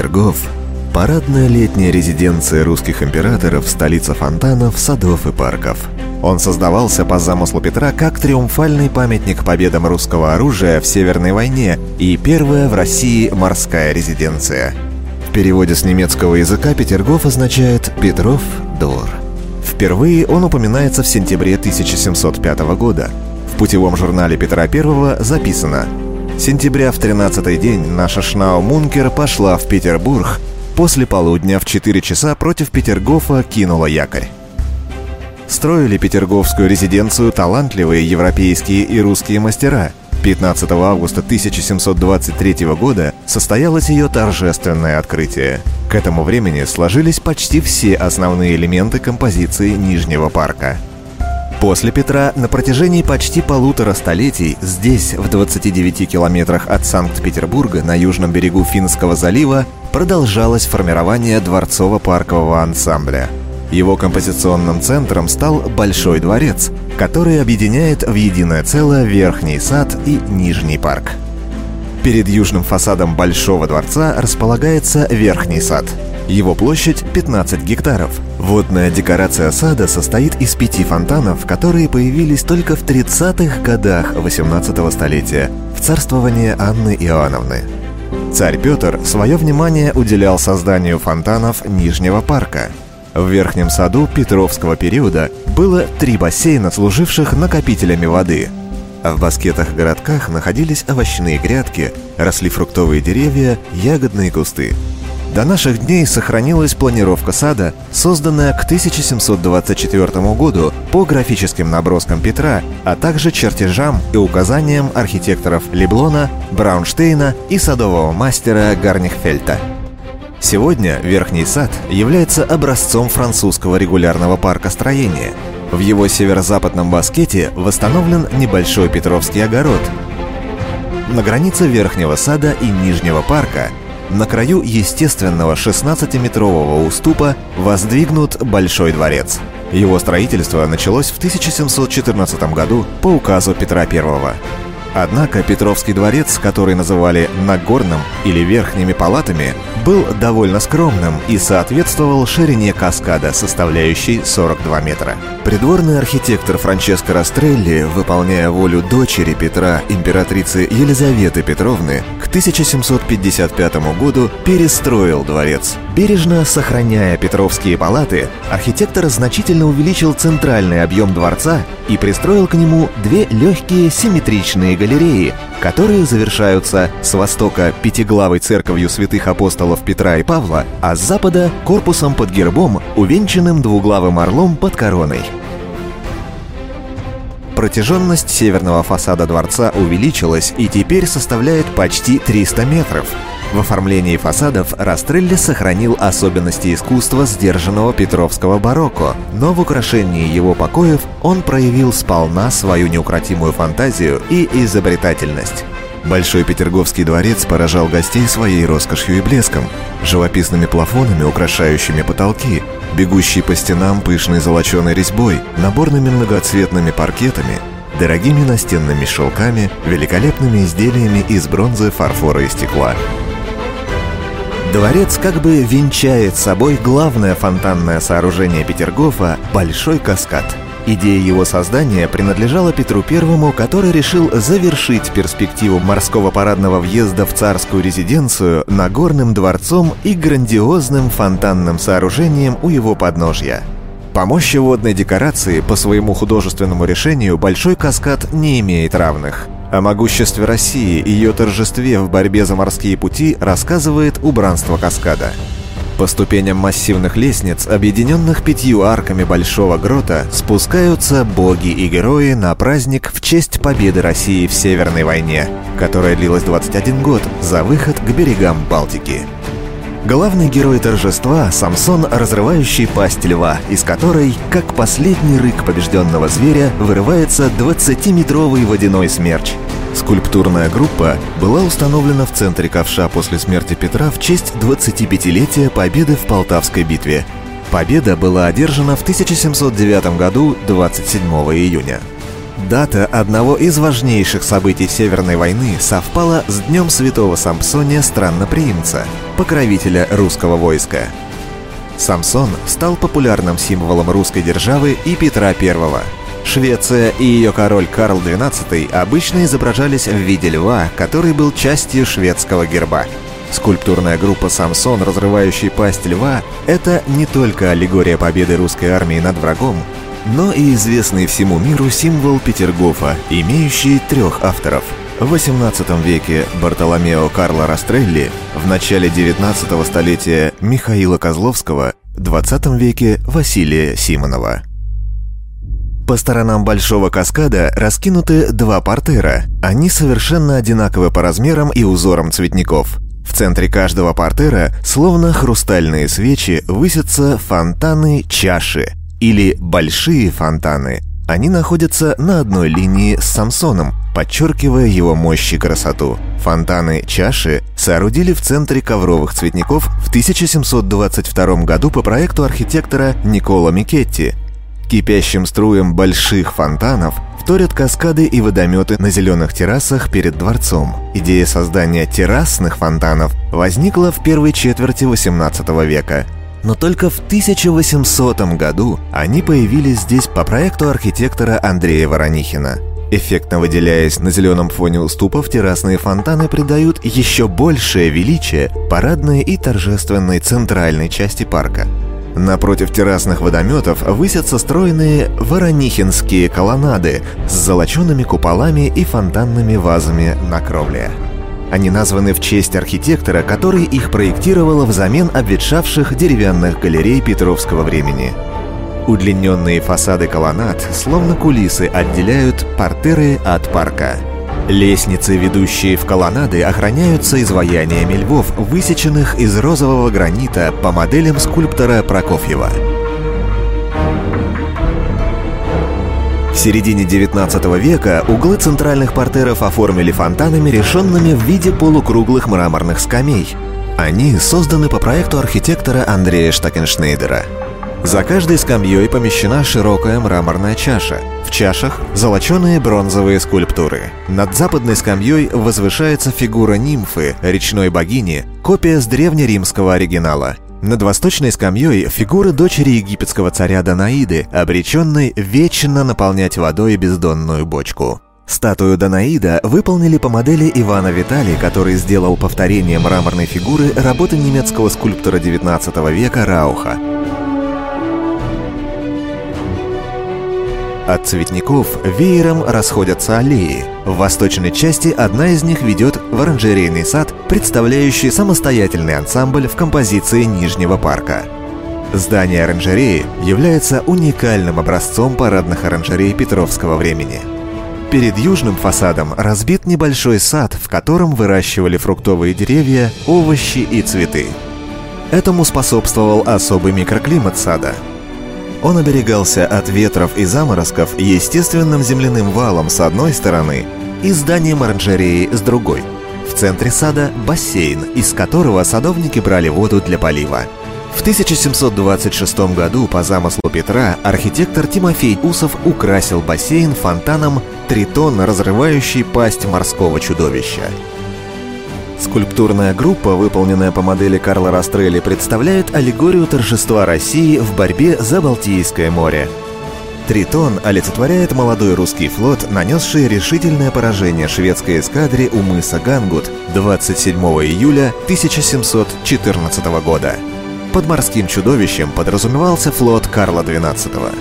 Петергоф – парадная летняя резиденция русских императоров, столица фонтанов, садов и парков. Он создавался по замыслу Петра как триумфальный памятник победам русского оружия в Северной войне и первая в России морская резиденция. В переводе с немецкого языка Петергоф означает «Петров двор». Впервые он упоминается в сентябре 1705 года. В путевом журнале Петра I записано Сентября в 13-й день наша Шнау Мункер пошла в Петербург. После полудня в 4 часа против Петергофа кинула якорь. Строили петерговскую резиденцию талантливые европейские и русские мастера. 15 августа 1723 года состоялось ее торжественное открытие. К этому времени сложились почти все основные элементы композиции Нижнего парка – После Петра на протяжении почти полутора столетий здесь, в 29 километрах от Санкт-Петербурга на южном берегу Финского залива, продолжалось формирование дворцово-паркового ансамбля. Его композиционным центром стал Большой дворец, который объединяет в единое целое Верхний сад и Нижний парк. Перед южным фасадом Большого дворца располагается Верхний сад – его площадь 15 гектаров. Водная декорация сада состоит из пяти фонтанов, которые появились только в 30-х годах 18 столетия, в царствовании Анны Иоанновны. Царь Петр свое внимание уделял созданию фонтанов Нижнего парка. В верхнем саду Петровского периода было три бассейна, служивших накопителями воды. А в баскетах-городках находились овощные грядки, росли фруктовые деревья, ягодные кусты – до наших дней сохранилась планировка сада, созданная к 1724 году по графическим наброскам Петра, а также чертежам и указаниям архитекторов Леблона, Браунштейна и садового мастера Гарнихфельта. Сегодня Верхний сад является образцом французского регулярного парка строения. В его северо-западном баскете восстановлен небольшой Петровский огород. На границе Верхнего сада и Нижнего парка на краю естественного 16-метрового уступа воздвигнут Большой дворец. Его строительство началось в 1714 году по указу Петра I. Однако Петровский дворец, который называли Нагорным или Верхними палатами, был довольно скромным и соответствовал ширине каскада, составляющей 42 метра. Придворный архитектор Франческо Растрелли, выполняя волю дочери Петра, императрицы Елизаветы Петровны, к 1755 году перестроил дворец. Бережно сохраняя Петровские палаты, архитектор значительно увеличил центральный объем дворца и пристроил к нему две легкие симметричные галереи, которые завершаются с востока пятиглавой церковью святых апостолов Петра и Павла, а с запада — корпусом под гербом, увенчанным двуглавым орлом под короной. Протяженность северного фасада дворца увеличилась и теперь составляет почти 300 метров. В оформлении фасадов Растрелли сохранил особенности искусства сдержанного петровского барокко, но в украшении его покоев он проявил сполна свою неукротимую фантазию и изобретательность. Большой Петерговский дворец поражал гостей своей роскошью и блеском, живописными плафонами, украшающими потолки, бегущей по стенам пышной золоченой резьбой, наборными многоцветными паркетами, дорогими настенными шелками, великолепными изделиями из бронзы, фарфора и стекла. Дворец как бы венчает собой главное фонтанное сооружение Петергофа – Большой каскад – Идея его создания принадлежала Петру Первому, который решил завершить перспективу морского парадного въезда в царскую резиденцию Нагорным дворцом и грандиозным фонтанным сооружением у его подножья. По мощи водной декорации, по своему художественному решению, Большой каскад не имеет равных. О могуществе России и ее торжестве в борьбе за морские пути рассказывает убранство каскада – по ступеням массивных лестниц, объединенных пятью арками Большого Грота, спускаются боги и герои на праздник в честь победы России в Северной войне, которая длилась 21 год за выход к берегам Балтики. Главный герой торжества — Самсон, разрывающий пасть льва, из которой, как последний рык побежденного зверя, вырывается 20-метровый водяной смерч — Скульптурная группа была установлена в центре ковша после смерти Петра в честь 25-летия победы в Полтавской битве. Победа была одержана в 1709 году 27 июня. Дата одного из важнейших событий Северной войны совпала с Днем Святого Сампсония Странноприимца. Покровителя русского войска. Самсон стал популярным символом русской державы и Петра I. Швеция и ее король Карл XII обычно изображались в виде льва, который был частью шведского герба. Скульптурная группа «Самсон, разрывающий пасть льва» — это не только аллегория победы русской армии над врагом, но и известный всему миру символ Петергофа, имеющий трех авторов. В XVIII веке Бартоломео Карло Растрелли, в начале XIX столетия Михаила Козловского, в XX веке Василия Симонова. По сторонам Большого каскада раскинуты два портера. Они совершенно одинаковы по размерам и узорам цветников. В центре каждого портера, словно хрустальные свечи, высятся фонтаны-чаши, или большие фонтаны. Они находятся на одной линии с Самсоном, подчеркивая его мощь и красоту. Фонтаны чаши соорудили в центре ковровых цветников в 1722 году по проекту архитектора Никола Микетти. Кипящим струем больших фонтанов вторят каскады и водометы на зеленых террасах перед дворцом. Идея создания террасных фонтанов возникла в первой четверти XVIII века – но только в 1800 году они появились здесь по проекту архитектора Андрея Воронихина. Эффектно выделяясь на зеленом фоне уступов, террасные фонтаны придают еще большее величие парадной и торжественной центральной части парка. Напротив террасных водометов высятся стройные воронихинские колоннады с золочеными куполами и фонтанными вазами на кровле. Они названы в честь архитектора, который их проектировал взамен обветшавших деревянных галерей Петровского времени. Удлиненные фасады колоннад, словно кулисы, отделяют портеры от парка. Лестницы, ведущие в колоннады, охраняются изваяниями львов, высеченных из розового гранита по моделям скульптора Прокофьева. В середине 19 века углы центральных портеров оформили фонтанами, решенными в виде полукруглых мраморных скамей. Они созданы по проекту архитектора Андрея Штакеншнейдера. За каждой скамьей помещена широкая мраморная чаша. В чашах – золоченые бронзовые скульптуры. Над западной скамьей возвышается фигура нимфы, речной богини, копия с древнеримского оригинала – над восточной скамьей фигура дочери египетского царя Данаиды, обреченной вечно наполнять водой бездонную бочку. Статую Данаида выполнили по модели Ивана Витали, который сделал повторение мраморной фигуры работы немецкого скульптора XIX века Рауха. От цветников веером расходятся аллеи. В восточной части одна из них ведет в оранжерейный сад, представляющий самостоятельный ансамбль в композиции Нижнего парка. Здание оранжереи является уникальным образцом парадных оранжерей Петровского времени. Перед южным фасадом разбит небольшой сад, в котором выращивали фруктовые деревья, овощи и цветы. Этому способствовал особый микроклимат сада – он оберегался от ветров и заморозков естественным земляным валом с одной стороны и зданием оранжереи с другой. В центре сада бассейн, из которого садовники брали воду для полива. В 1726 году по замыслу Петра архитектор Тимофей Усов украсил бассейн фонтаном «Тритон, разрывающий пасть морского чудовища». Скульптурная группа, выполненная по модели Карла Растрелли, представляет аллегорию торжества России в борьбе за Балтийское море. Тритон олицетворяет молодой русский флот, нанесший решительное поражение шведской эскадре у мыса Гангут 27 июля 1714 года. Под морским чудовищем подразумевался флот Карла XII.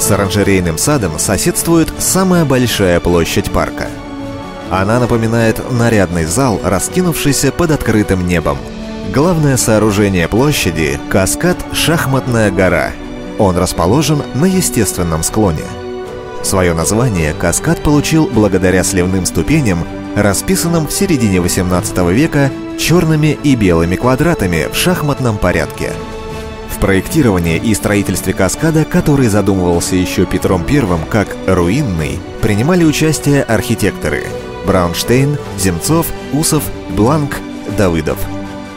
С оранжерейным садом соседствует самая большая площадь парка – она напоминает нарядный зал, раскинувшийся под открытым небом. Главное сооружение площади – каскад «Шахматная гора». Он расположен на естественном склоне. Свое название каскад получил благодаря сливным ступеням, расписанным в середине 18 века черными и белыми квадратами в шахматном порядке. В проектировании и строительстве каскада, который задумывался еще Петром I как руинный, принимали участие архитекторы – Браунштейн, Земцов, Усов, Бланк, Давыдов.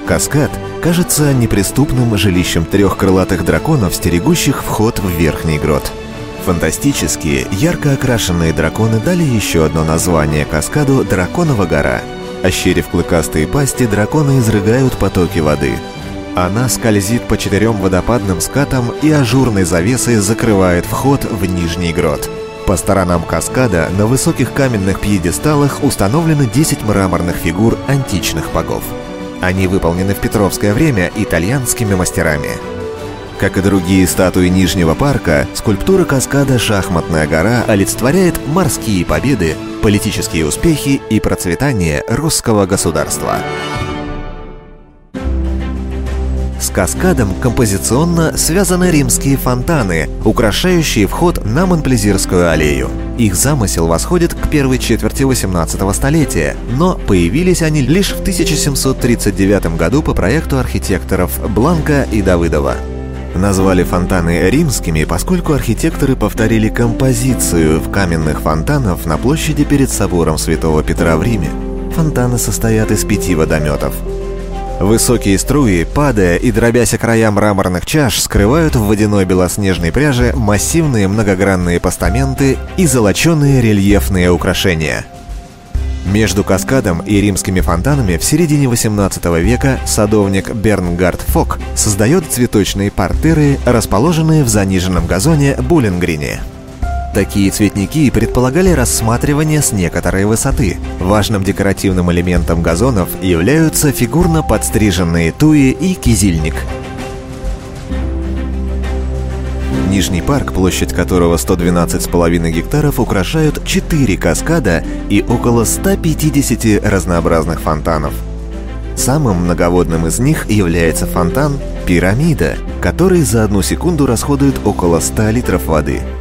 Каскад кажется неприступным жилищем трех крылатых драконов, стерегущих вход в Верхний Грот. Фантастические, ярко окрашенные драконы дали еще одно название каскаду «Драконова гора». Ощерив клыкастые пасти, драконы изрыгают потоки воды. Она скользит по четырем водопадным скатам и ажурной завесой закрывает вход в Нижний грот. По сторонам каскада на высоких каменных пьедесталах установлены 10 мраморных фигур античных богов. Они выполнены в Петровское время итальянскими мастерами. Как и другие статуи Нижнего парка, скульптура каскада «Шахматная гора» олицетворяет морские победы, политические успехи и процветание русского государства. С каскадом композиционно связаны римские фонтаны, украшающие вход на Монплезирскую аллею. Их замысел восходит к первой четверти 18 столетия, но появились они лишь в 1739 году по проекту архитекторов Бланка и Давыдова. Назвали фонтаны римскими, поскольку архитекторы повторили композицию в каменных фонтанов на площади перед собором Святого Петра в Риме. Фонтаны состоят из пяти водометов. Высокие струи, падая и дробясь о края мраморных чаш, скрывают в водяной белоснежной пряже массивные многогранные постаменты и золоченые рельефные украшения. Между каскадом и римскими фонтанами в середине 18 века садовник Бернгард Фок создает цветочные портеры, расположенные в заниженном газоне Буллингрине. Такие цветники предполагали рассматривание с некоторой высоты. Важным декоративным элементом газонов являются фигурно подстриженные туи и кизильник. Нижний парк, площадь которого 112,5 гектаров, украшают 4 каскада и около 150 разнообразных фонтанов. Самым многоводным из них является фонтан «Пирамида», который за одну секунду расходует около 100 литров воды –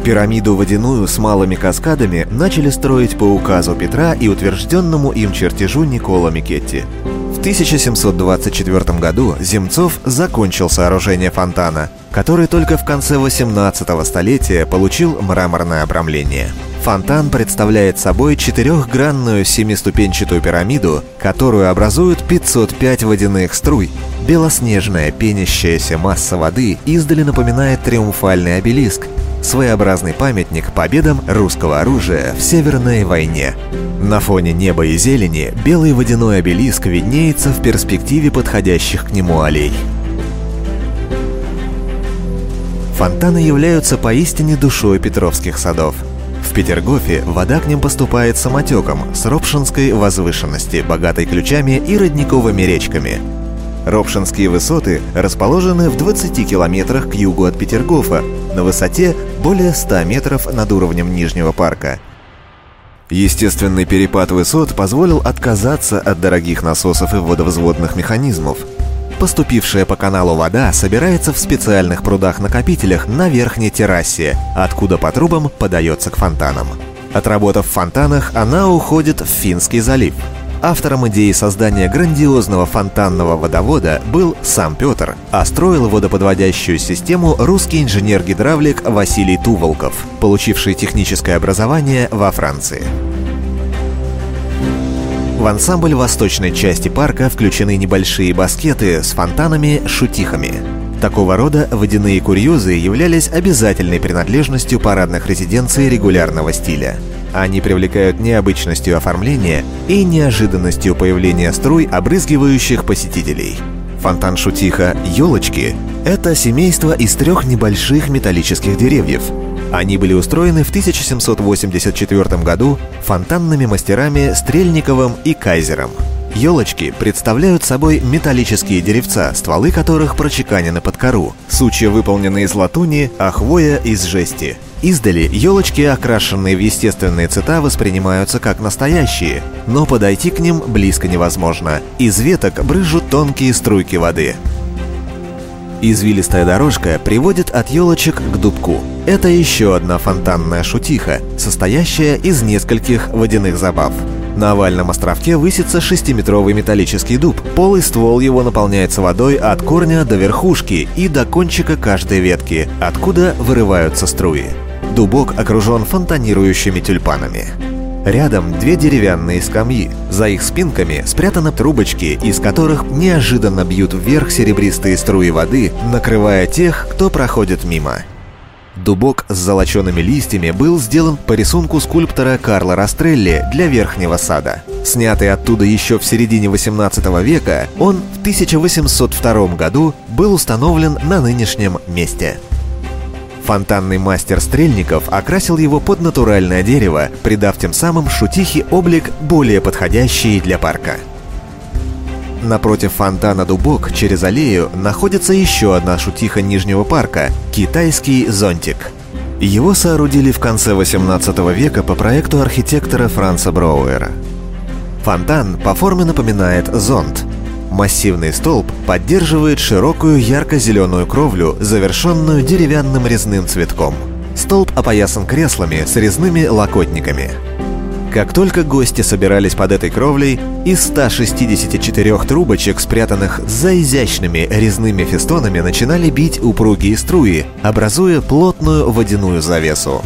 Пирамиду водяную с малыми каскадами начали строить по указу Петра и утвержденному им чертежу Никола Микетти. В 1724 году Земцов закончил сооружение фонтана, который только в конце 18 столетия получил мраморное обрамление. Фонтан представляет собой четырехгранную семиступенчатую пирамиду, которую образуют 505 водяных струй. Белоснежная пенящаяся масса воды издали напоминает триумфальный обелиск, своеобразный памятник победам русского оружия в Северной войне. На фоне неба и зелени белый водяной обелиск виднеется в перспективе подходящих к нему аллей. Фонтаны являются поистине душой Петровских садов. В Петергофе вода к ним поступает самотеком с Ропшинской возвышенности, богатой ключами и родниковыми речками – Ропшинские высоты расположены в 20 километрах к югу от Петергофа, на высоте более 100 метров над уровнем Нижнего парка. Естественный перепад высот позволил отказаться от дорогих насосов и водовзводных механизмов. Поступившая по каналу вода собирается в специальных прудах-накопителях на верхней террасе, откуда по трубам подается к фонтанам. Отработав в фонтанах, она уходит в Финский залив – Автором идеи создания грандиозного фонтанного водовода был сам Петр, а строил водоподводящую систему русский инженер-гидравлик Василий Туволков, получивший техническое образование во Франции. В ансамбль восточной части парка включены небольшие баскеты с фонтанами-шутихами. Такого рода водяные курьезы являлись обязательной принадлежностью парадных резиденций регулярного стиля – они привлекают необычностью оформления и неожиданностью появления струй, обрызгивающих посетителей. Фонтан Шутиха «Елочки» — это семейство из трех небольших металлических деревьев. Они были устроены в 1784 году фонтанными мастерами Стрельниковым и Кайзером. Елочки представляют собой металлические деревца, стволы которых прочеканены под кору, сучья выполнены из латуни, а хвоя — из жести — Издали елочки, окрашенные в естественные цвета, воспринимаются как настоящие, но подойти к ним близко невозможно. Из веток брызжут тонкие струйки воды. Извилистая дорожка приводит от елочек к дубку. Это еще одна фонтанная шутиха, состоящая из нескольких водяных забав. На овальном островке высится шестиметровый металлический дуб. Полый ствол его наполняется водой от корня до верхушки и до кончика каждой ветки, откуда вырываются струи. Дубок окружен фонтанирующими тюльпанами. Рядом две деревянные скамьи. За их спинками спрятаны трубочки, из которых неожиданно бьют вверх серебристые струи воды, накрывая тех, кто проходит мимо. Дубок с золочеными листьями был сделан по рисунку скульптора Карла Растрелли для верхнего сада. Снятый оттуда еще в середине 18 века, он в 1802 году был установлен на нынешнем месте. Фонтанный мастер Стрельников окрасил его под натуральное дерево, придав тем самым шутихе облик более подходящий для парка. Напротив фонтана Дубок через аллею находится еще одна шутиха Нижнего парка – китайский зонтик. Его соорудили в конце 18 века по проекту архитектора Франца Броуэра. Фонтан по форме напоминает зонт. Массивный столб поддерживает широкую ярко-зеленую кровлю, завершенную деревянным резным цветком. Столб опоясан креслами с резными локотниками – как только гости собирались под этой кровлей, из 164 трубочек, спрятанных за изящными резными фестонами, начинали бить упругие струи, образуя плотную водяную завесу.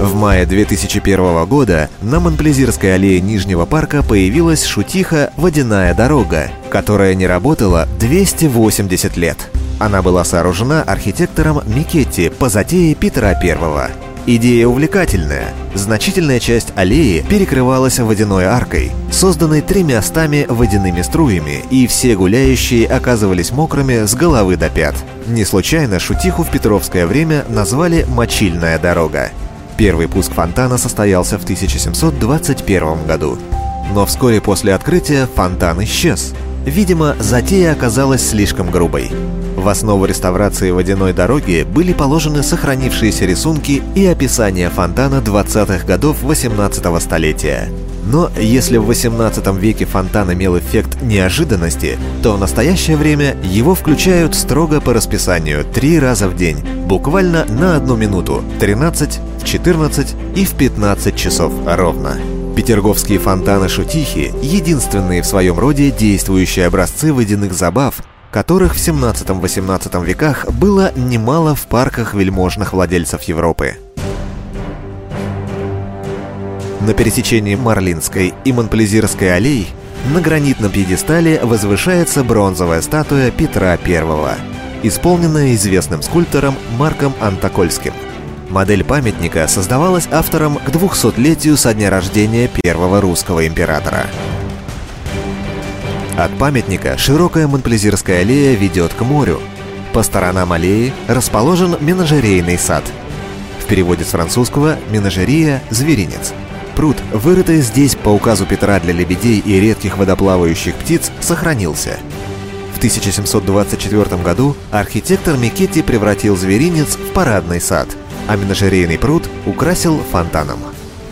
В мае 2001 года на Монплезирской аллее Нижнего парка появилась шутиха «Водяная дорога», которая не работала 280 лет. Она была сооружена архитектором Микетти по затее Петра I. Идея увлекательная. Значительная часть аллеи перекрывалась водяной аркой, созданной тремя стами водяными струями, и все гуляющие оказывались мокрыми с головы до пят. Не случайно шутиху в Петровское время назвали «мочильная дорога». Первый пуск фонтана состоялся в 1721 году. Но вскоре после открытия фонтан исчез. Видимо, затея оказалась слишком грубой. В основу реставрации водяной дороги были положены сохранившиеся рисунки и описание фонтана 20-х годов 18 столетия. Но если в 18 веке фонтан имел эффект неожиданности, то в настоящее время его включают строго по расписанию три раза в день, буквально на одну минуту, 13, в 14 и в 15 часов ровно. Петерговские фонтаны Шутихи – единственные в своем роде действующие образцы водяных забав, которых в 17-18 веках было немало в парках вельможных владельцев Европы. На пересечении Марлинской и Монплезирской аллей на гранитном пьедестале возвышается бронзовая статуя Петра I, исполненная известным скульптором Марком Антокольским. Модель памятника создавалась автором к 200-летию со дня рождения первого русского императора – от памятника широкая Монплезирская аллея ведет к морю. По сторонам аллеи расположен менажерейный сад. В переводе с французского «менажерия» – «зверинец». Пруд, вырытый здесь по указу Петра для лебедей и редких водоплавающих птиц, сохранился. В 1724 году архитектор Микетти превратил зверинец в парадный сад, а менажерейный пруд украсил фонтаном.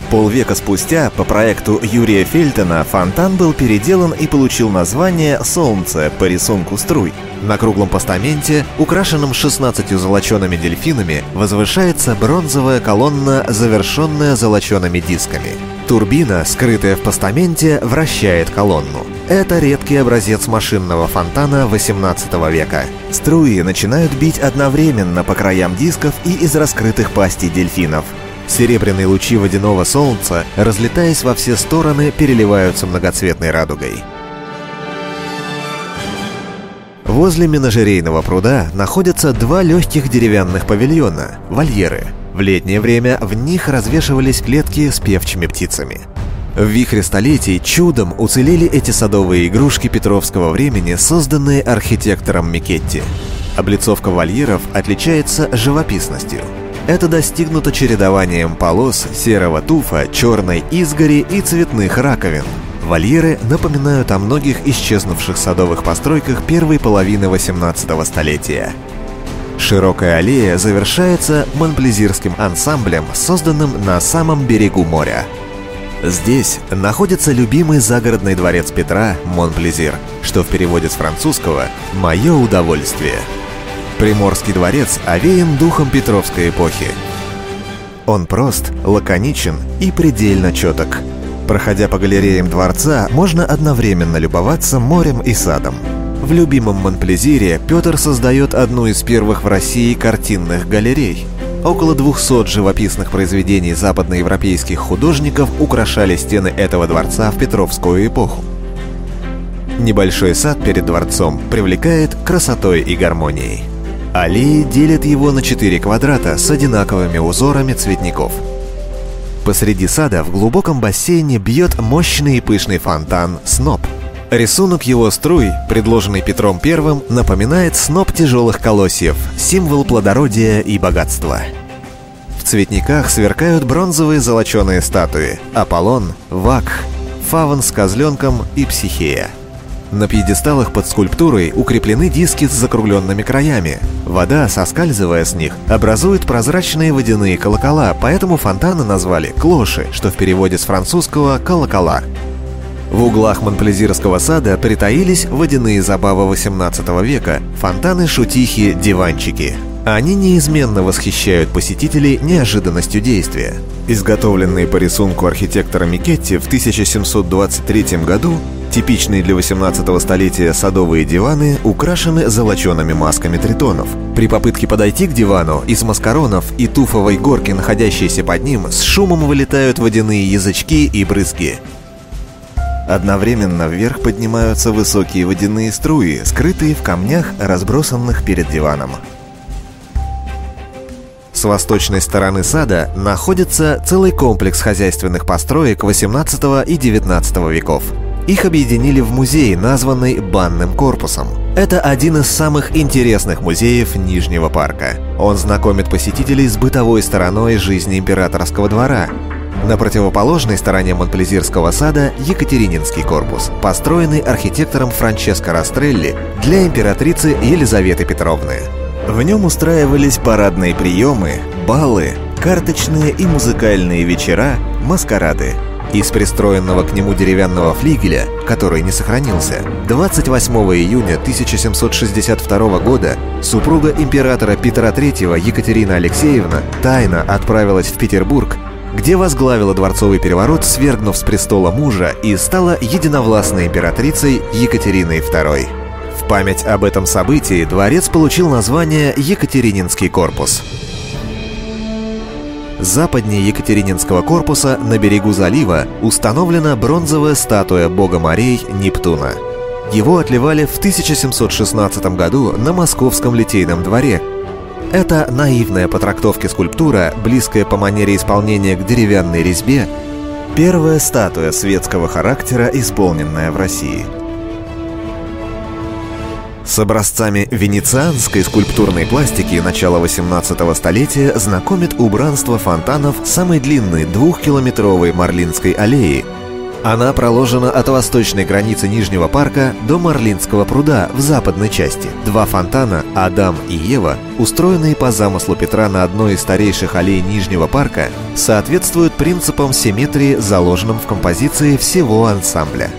Полвека спустя по проекту Юрия Фельтона фонтан был переделан и получил название «Солнце» по рисунку струй. На круглом постаменте, украшенном 16 золочеными дельфинами, возвышается бронзовая колонна, завершенная золочеными дисками. Турбина, скрытая в постаменте, вращает колонну. Это редкий образец машинного фонтана 18 века. Струи начинают бить одновременно по краям дисков и из раскрытых пастей дельфинов. Серебряные лучи водяного солнца, разлетаясь во все стороны, переливаются многоцветной радугой. Возле менажерейного пруда находятся два легких деревянных павильона – вольеры. В летнее время в них развешивались клетки с певчими птицами. В вихре столетий чудом уцелели эти садовые игрушки петровского времени, созданные архитектором Микетти. Облицовка вольеров отличается живописностью – это достигнуто чередованием полос серого туфа, черной изгори и цветных раковин. Вольеры напоминают о многих исчезнувших садовых постройках первой половины 18 столетия. Широкая аллея завершается монплезирским ансамблем, созданным на самом берегу моря. Здесь находится любимый загородный дворец Петра Монплезир, что в переводе с французского «Мое удовольствие». Приморский дворец овеян духом Петровской эпохи. Он прост, лаконичен и предельно четок. Проходя по галереям дворца, можно одновременно любоваться морем и садом. В любимом Монплезире Петр создает одну из первых в России картинных галерей. Около 200 живописных произведений западноевропейских художников украшали стены этого дворца в Петровскую эпоху. Небольшой сад перед дворцом привлекает красотой и гармонией. Аллеи делят его на четыре квадрата с одинаковыми узорами цветников. Посреди сада в глубоком бассейне бьет мощный и пышный фонтан «Сноп». Рисунок его струй, предложенный Петром I, напоминает сноп тяжелых колосьев, символ плодородия и богатства. В цветниках сверкают бронзовые золоченые статуи – Аполлон, Вакх, Фаван с козленком и Психея – на пьедесталах под скульптурой укреплены диски с закругленными краями. Вода, соскальзывая с них, образует прозрачные водяные колокола, поэтому фонтаны назвали «клоши», что в переводе с французского «колокола». В углах Монплезирского сада притаились водяные забавы XVIII века, фонтаны-шутихи, диванчики. Они неизменно восхищают посетителей неожиданностью действия. Изготовленные по рисунку архитектора Микетти в 1723 году, Типичные для 18 столетия садовые диваны украшены золочеными масками тритонов. При попытке подойти к дивану из маскаронов и туфовой горки, находящейся под ним, с шумом вылетают водяные язычки и брызги. Одновременно вверх поднимаются высокие водяные струи, скрытые в камнях, разбросанных перед диваном. С восточной стороны сада находится целый комплекс хозяйственных построек 18 и 19 веков – их объединили в музей, названный «Банным корпусом». Это один из самых интересных музеев Нижнего парка. Он знакомит посетителей с бытовой стороной жизни императорского двора. На противоположной стороне Монплезирского сада Екатерининский корпус, построенный архитектором Франческо Растрелли для императрицы Елизаветы Петровны. В нем устраивались парадные приемы, балы, карточные и музыкальные вечера, маскарады – из пристроенного к нему деревянного флигеля, который не сохранился, 28 июня 1762 года супруга императора Петра III Екатерина Алексеевна тайно отправилась в Петербург, где возглавила дворцовый переворот, свергнув с престола мужа и стала единовластной императрицей Екатериной II. Память об этом событии дворец получил название Екатерининский корпус. Западнее Екатерининского корпуса на берегу залива установлена бронзовая статуя бога морей Нептуна. Его отливали в 1716 году на Московском литейном дворе. Это наивная по трактовке скульптура, близкая по манере исполнения к деревянной резьбе, первая статуя светского характера, исполненная в России – с образцами венецианской скульптурной пластики начала 18 столетия знакомит убранство фонтанов самой длинной двухкилометровой Марлинской аллеи. Она проложена от восточной границы Нижнего парка до Марлинского пруда в западной части. Два фонтана, Адам и Ева, устроенные по замыслу Петра на одной из старейших аллей Нижнего парка, соответствуют принципам симметрии, заложенным в композиции всего ансамбля.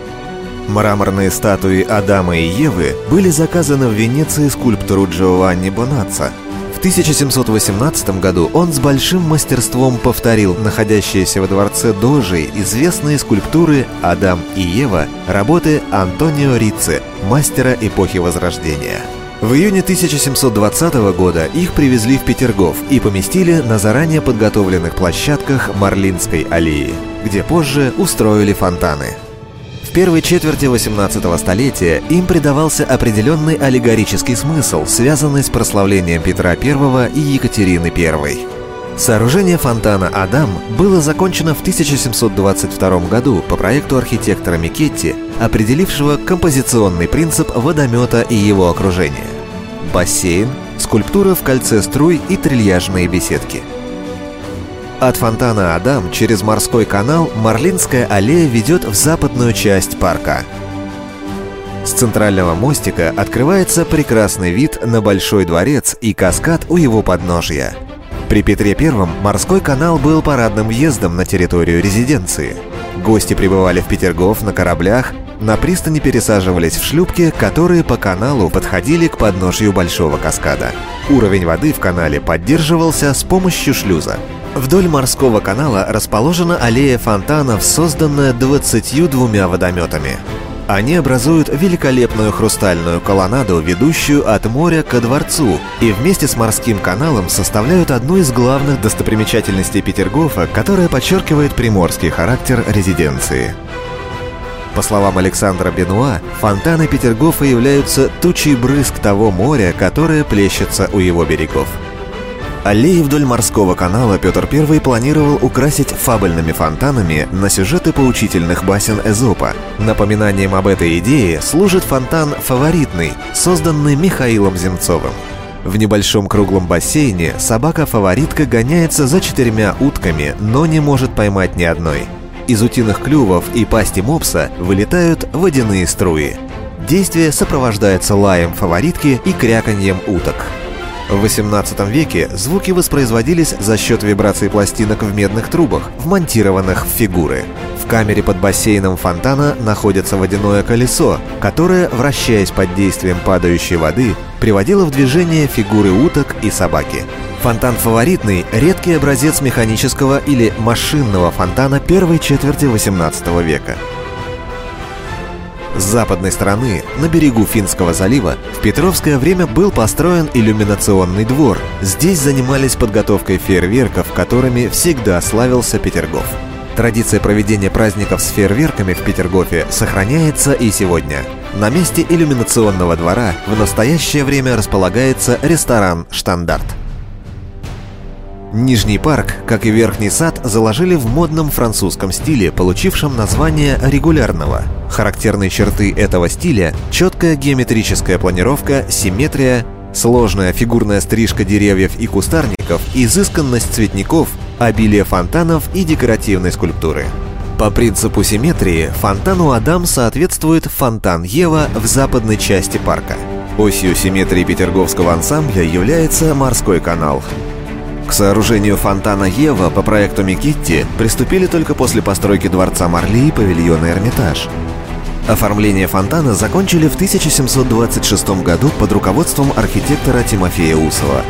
Мраморные статуи Адама и Евы были заказаны в Венеции скульптору Джованни Бонаццо. В 1718 году он с большим мастерством повторил находящиеся во дворце Дожи известные скульптуры «Адам и Ева» работы Антонио Рицци, мастера эпохи Возрождения. В июне 1720 года их привезли в Петергоф и поместили на заранее подготовленных площадках Марлинской аллеи, где позже устроили фонтаны – в первой четверти 18 столетия им придавался определенный аллегорический смысл, связанный с прославлением Петра I и Екатерины I. Сооружение фонтана «Адам» было закончено в 1722 году по проекту архитектора Микетти, определившего композиционный принцип водомета и его окружения. Бассейн, скульптура в кольце струй и трильяжные беседки – от фонтана Адам через морской канал Марлинская аллея ведет в западную часть парка. С центрального мостика открывается прекрасный вид на Большой дворец и каскад у его подножья. При Петре I морской канал был парадным въездом на территорию резиденции. Гости прибывали в Петергоф на кораблях, на пристани пересаживались в шлюпки, которые по каналу подходили к подножью Большого каскада. Уровень воды в канале поддерживался с помощью шлюза. Вдоль морского канала расположена аллея фонтанов, созданная 22 водометами. Они образуют великолепную хрустальную колоннаду, ведущую от моря ко дворцу, и вместе с морским каналом составляют одну из главных достопримечательностей Петергофа, которая подчеркивает приморский характер резиденции. По словам Александра Бенуа, фонтаны Петергофа являются тучей брызг того моря, которое плещется у его берегов. Аллеи вдоль морского канала Петр I планировал украсить фабельными фонтанами на сюжеты поучительных басен Эзопа. Напоминанием об этой идее служит фонтан «Фаворитный», созданный Михаилом Земцовым. В небольшом круглом бассейне собака-фаворитка гоняется за четырьмя утками, но не может поймать ни одной. Из утиных клювов и пасти мопса вылетают водяные струи. Действие сопровождается лаем фаворитки и кряканьем уток – в XVIII веке звуки воспроизводились за счет вибраций пластинок в медных трубах, вмонтированных в фигуры. В камере под бассейном фонтана находится водяное колесо, которое, вращаясь под действием падающей воды, приводило в движение фигуры уток и собаки. Фонтан фаворитный – редкий образец механического или машинного фонтана первой четверти XVIII века. С западной стороны, на берегу Финского залива, в Петровское время был построен иллюминационный двор. Здесь занимались подготовкой фейерверков, которыми всегда славился Петергоф. Традиция проведения праздников с фейерверками в Петергофе сохраняется и сегодня. На месте иллюминационного двора в настоящее время располагается ресторан «Штандарт». Нижний парк, как и Верхний сад, заложили в модном французском стиле, получившем название регулярного. Характерные черты этого стиля – четкая геометрическая планировка, симметрия, сложная фигурная стрижка деревьев и кустарников, изысканность цветников, обилие фонтанов и декоративной скульптуры. По принципу симметрии фонтану Адам соответствует фонтан Ева в западной части парка. Осью симметрии петерговского ансамбля является морской канал. К сооружению фонтана Ева по проекту Микитти приступили только после постройки дворца Марли и павильона Эрмитаж. Оформление фонтана закончили в 1726 году под руководством архитектора Тимофея Усова.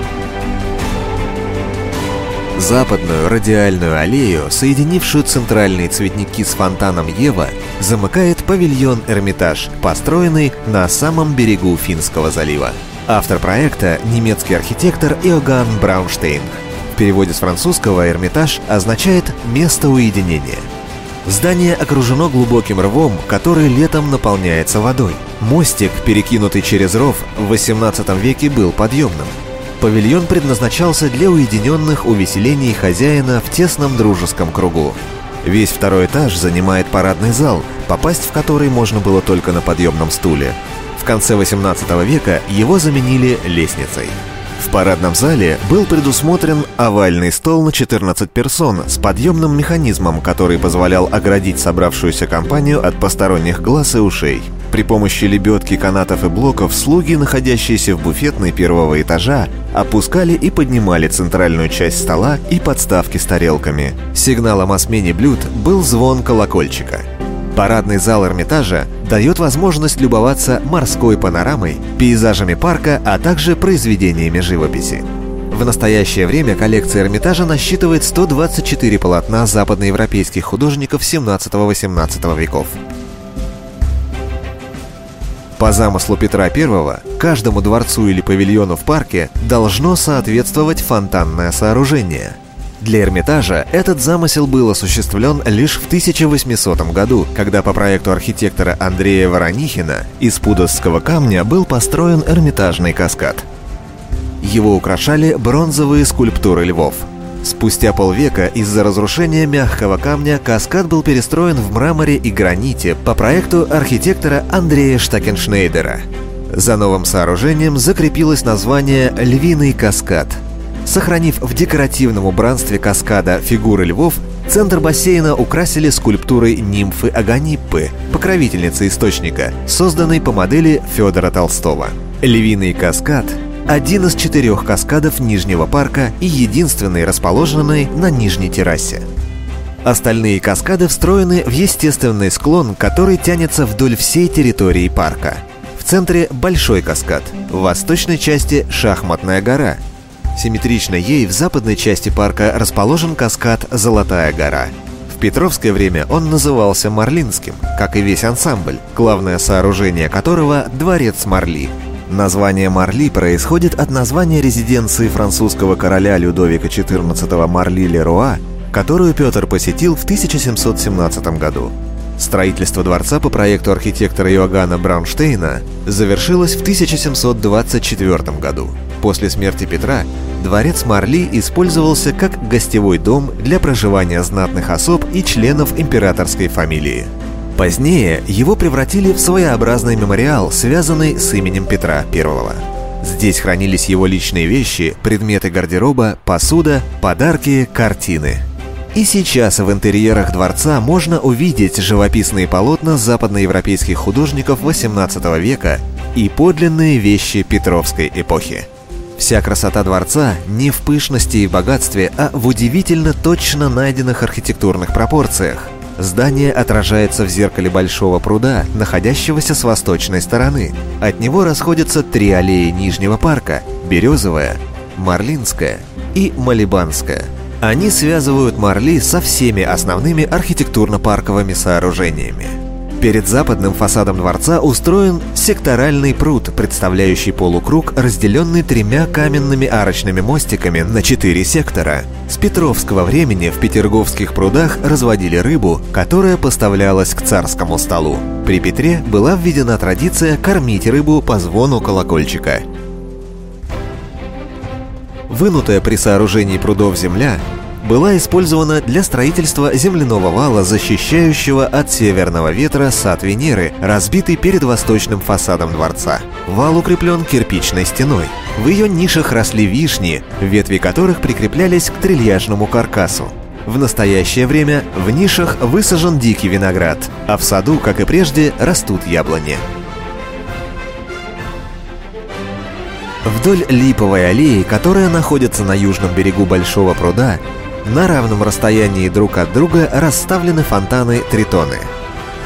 Западную радиальную аллею, соединившую центральные цветники с фонтаном Ева, замыкает павильон Эрмитаж, построенный на самом берегу Финского залива. Автор проекта – немецкий архитектор Иоганн Браунштейн – переводе с французского «Эрмитаж» означает «место уединения». Здание окружено глубоким рвом, который летом наполняется водой. Мостик, перекинутый через ров, в XVIII веке был подъемным. Павильон предназначался для уединенных увеселений хозяина в тесном дружеском кругу. Весь второй этаж занимает парадный зал, попасть в который можно было только на подъемном стуле. В конце XVIII века его заменили лестницей. В парадном зале был предусмотрен овальный стол на 14 персон с подъемным механизмом, который позволял оградить собравшуюся компанию от посторонних глаз и ушей. При помощи лебедки, канатов и блоков слуги, находящиеся в буфетной первого этажа, опускали и поднимали центральную часть стола и подставки с тарелками. Сигналом о смене блюд был звон колокольчика – Парадный зал Эрмитажа дает возможность любоваться морской панорамой, пейзажами парка, а также произведениями живописи. В настоящее время коллекция Эрмитажа насчитывает 124 полотна западноевропейских художников 17-18 веков. По замыслу Петра I, каждому дворцу или павильону в парке должно соответствовать фонтанное сооружение – для Эрмитажа этот замысел был осуществлен лишь в 1800 году, когда по проекту архитектора Андрея Воронихина из пудовского камня был построен Эрмитажный каскад. Его украшали бронзовые скульптуры львов. Спустя полвека из-за разрушения мягкого камня каскад был перестроен в мраморе и граните по проекту архитектора Андрея Штакеншнейдера. За новым сооружением закрепилось название «Львиный каскад», Сохранив в декоративном убранстве каскада фигуры львов, центр бассейна украсили скульптурой нимфы Аганиппы, покровительницы источника, созданной по модели Федора Толстого. Львиный каскад – один из четырех каскадов Нижнего парка и единственный, расположенный на нижней террасе. Остальные каскады встроены в естественный склон, который тянется вдоль всей территории парка. В центре большой каскад, в восточной части шахматная гора – Симметрично ей в западной части парка расположен каскад «Золотая гора». В Петровское время он назывался Марлинским, как и весь ансамбль, главное сооружение которого – дворец Марли. Название Марли происходит от названия резиденции французского короля Людовика XIV Марли-Леруа, которую Петр посетил в 1717 году. Строительство дворца по проекту архитектора Иоганна Браунштейна завершилось в 1724 году. После смерти Петра дворец Марли использовался как гостевой дом для проживания знатных особ и членов императорской фамилии. Позднее его превратили в своеобразный мемориал, связанный с именем Петра I. Здесь хранились его личные вещи, предметы гардероба, посуда, подарки, картины – и сейчас в интерьерах дворца можно увидеть живописные полотна западноевропейских художников XVIII века и подлинные вещи Петровской эпохи. Вся красота дворца не в пышности и богатстве, а в удивительно точно найденных архитектурных пропорциях. Здание отражается в зеркале большого пруда, находящегося с восточной стороны. От него расходятся три аллеи Нижнего парка – Березовая, Марлинская и Малибанская – они связывают Марли со всеми основными архитектурно-парковыми сооружениями. Перед западным фасадом дворца устроен секторальный пруд, представляющий полукруг, разделенный тремя каменными арочными мостиками на четыре сектора. С Петровского времени в Петерговских прудах разводили рыбу, которая поставлялась к царскому столу. При Петре была введена традиция кормить рыбу по звону колокольчика. Вынутая при сооружении прудов земля была использована для строительства земляного вала, защищающего от северного ветра сад Венеры, разбитый перед восточным фасадом дворца. Вал укреплен кирпичной стеной. В ее нишах росли вишни, ветви которых прикреплялись к трильяжному каркасу. В настоящее время в нишах высажен дикий виноград, а в саду, как и прежде, растут яблони. Вдоль липовой аллеи, которая находится на южном берегу Большого пруда, на равном расстоянии друг от друга расставлены фонтаны Тритоны.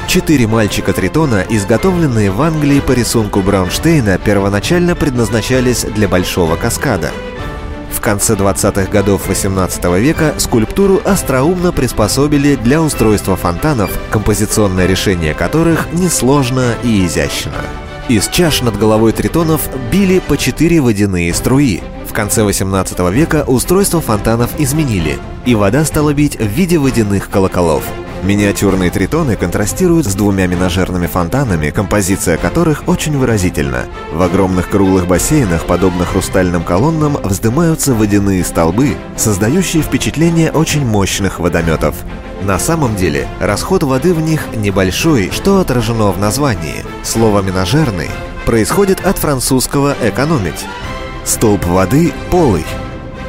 Четыре мальчика Тритона, изготовленные в Англии по рисунку Браунштейна, первоначально предназначались для большого каскада. В конце 20-х годов 18 века скульптуру остроумно приспособили для устройства фонтанов, композиционное решение которых несложно и изящно. Из чаш над головой тритонов били по четыре водяные струи. В конце 18 века устройство фонтанов изменили, и вода стала бить в виде водяных колоколов. Миниатюрные тритоны контрастируют с двумя менажерными фонтанами, композиция которых очень выразительна. В огромных круглых бассейнах, подобно хрустальным колоннам, вздымаются водяные столбы, создающие впечатление очень мощных водометов. На самом деле, расход воды в них небольшой, что отражено в названии. Слово «менажерный» происходит от французского «экономить». Столб воды полый.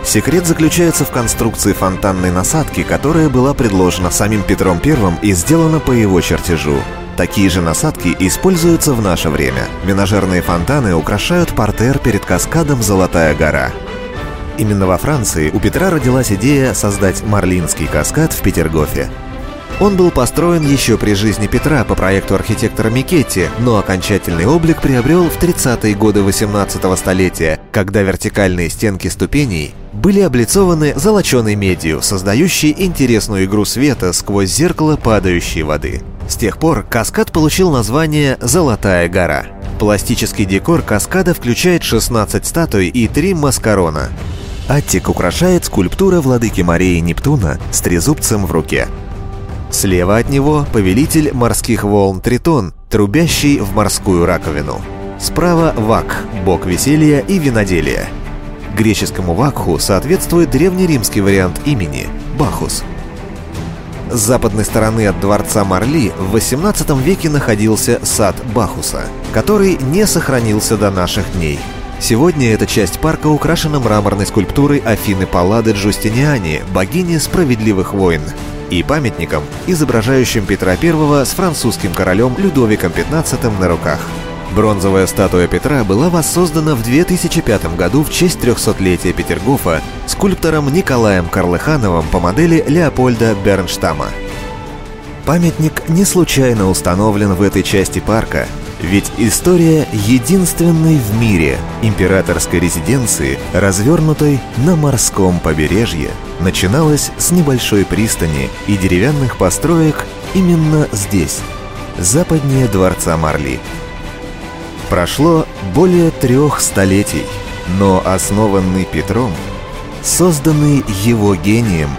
Секрет заключается в конструкции фонтанной насадки, которая была предложена самим Петром I и сделана по его чертежу. Такие же насадки используются в наше время. Менажерные фонтаны украшают портер перед каскадом «Золотая гора». Именно во Франции у Петра родилась идея создать Марлинский каскад в Петергофе. Он был построен еще при жизни Петра по проекту архитектора Микетти, но окончательный облик приобрел в 30-е годы 18 столетия, когда вертикальные стенки ступеней были облицованы золоченой медью, создающей интересную игру света сквозь зеркало падающей воды. С тех пор каскад получил название «Золотая гора». Пластический декор каскада включает 16 статуй и 3 маскарона. Аттик украшает скульптура владыки Марии Нептуна с трезубцем в руке. Слева от него повелитель морских волн Тритон, трубящий в морскую раковину. Справа Вак, бог веселья и виноделия. Греческому Вакху соответствует древнеримский вариант имени – Бахус. С западной стороны от дворца Марли в XVIII веке находился сад Бахуса, который не сохранился до наших дней – Сегодня эта часть парка украшена мраморной скульптурой Афины Паллады Джустиниани, богини справедливых войн, и памятником, изображающим Петра I с французским королем Людовиком XV на руках. Бронзовая статуя Петра была воссоздана в 2005 году в честь 300-летия Петергофа скульптором Николаем Карлыхановым по модели Леопольда Бернштама. Памятник не случайно установлен в этой части парка, ведь история единственной в мире императорской резиденции, развернутой на морском побережье, начиналась с небольшой пристани и деревянных построек именно здесь, западнее дворца Марли. Прошло более трех столетий, но основанный Петром, созданный его гением,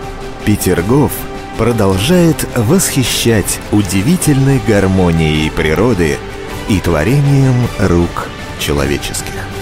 Петергоф продолжает восхищать удивительной гармонией природы и творением рук человеческих.